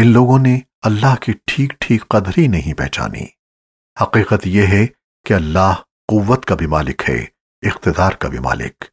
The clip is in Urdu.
ان لوگوں نے اللہ کی ٹھیک ٹھیک قدر ہی نہیں پہچانی۔ حقیقت یہ ہے کہ اللہ قوت کا بھی مالک ہے، اقتدار کا بھی مالک۔